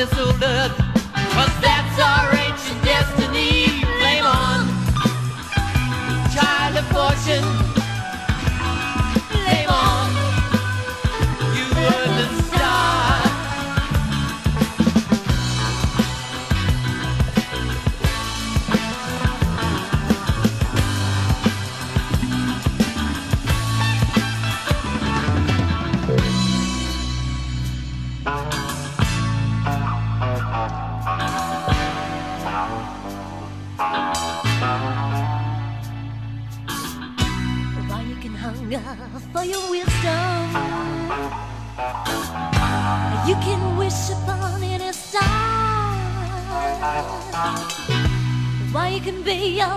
this cause that's alright. hunger for your wisdom. You can wish upon any star. Why you can be your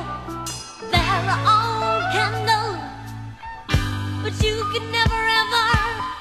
very own candle, but you can never ever.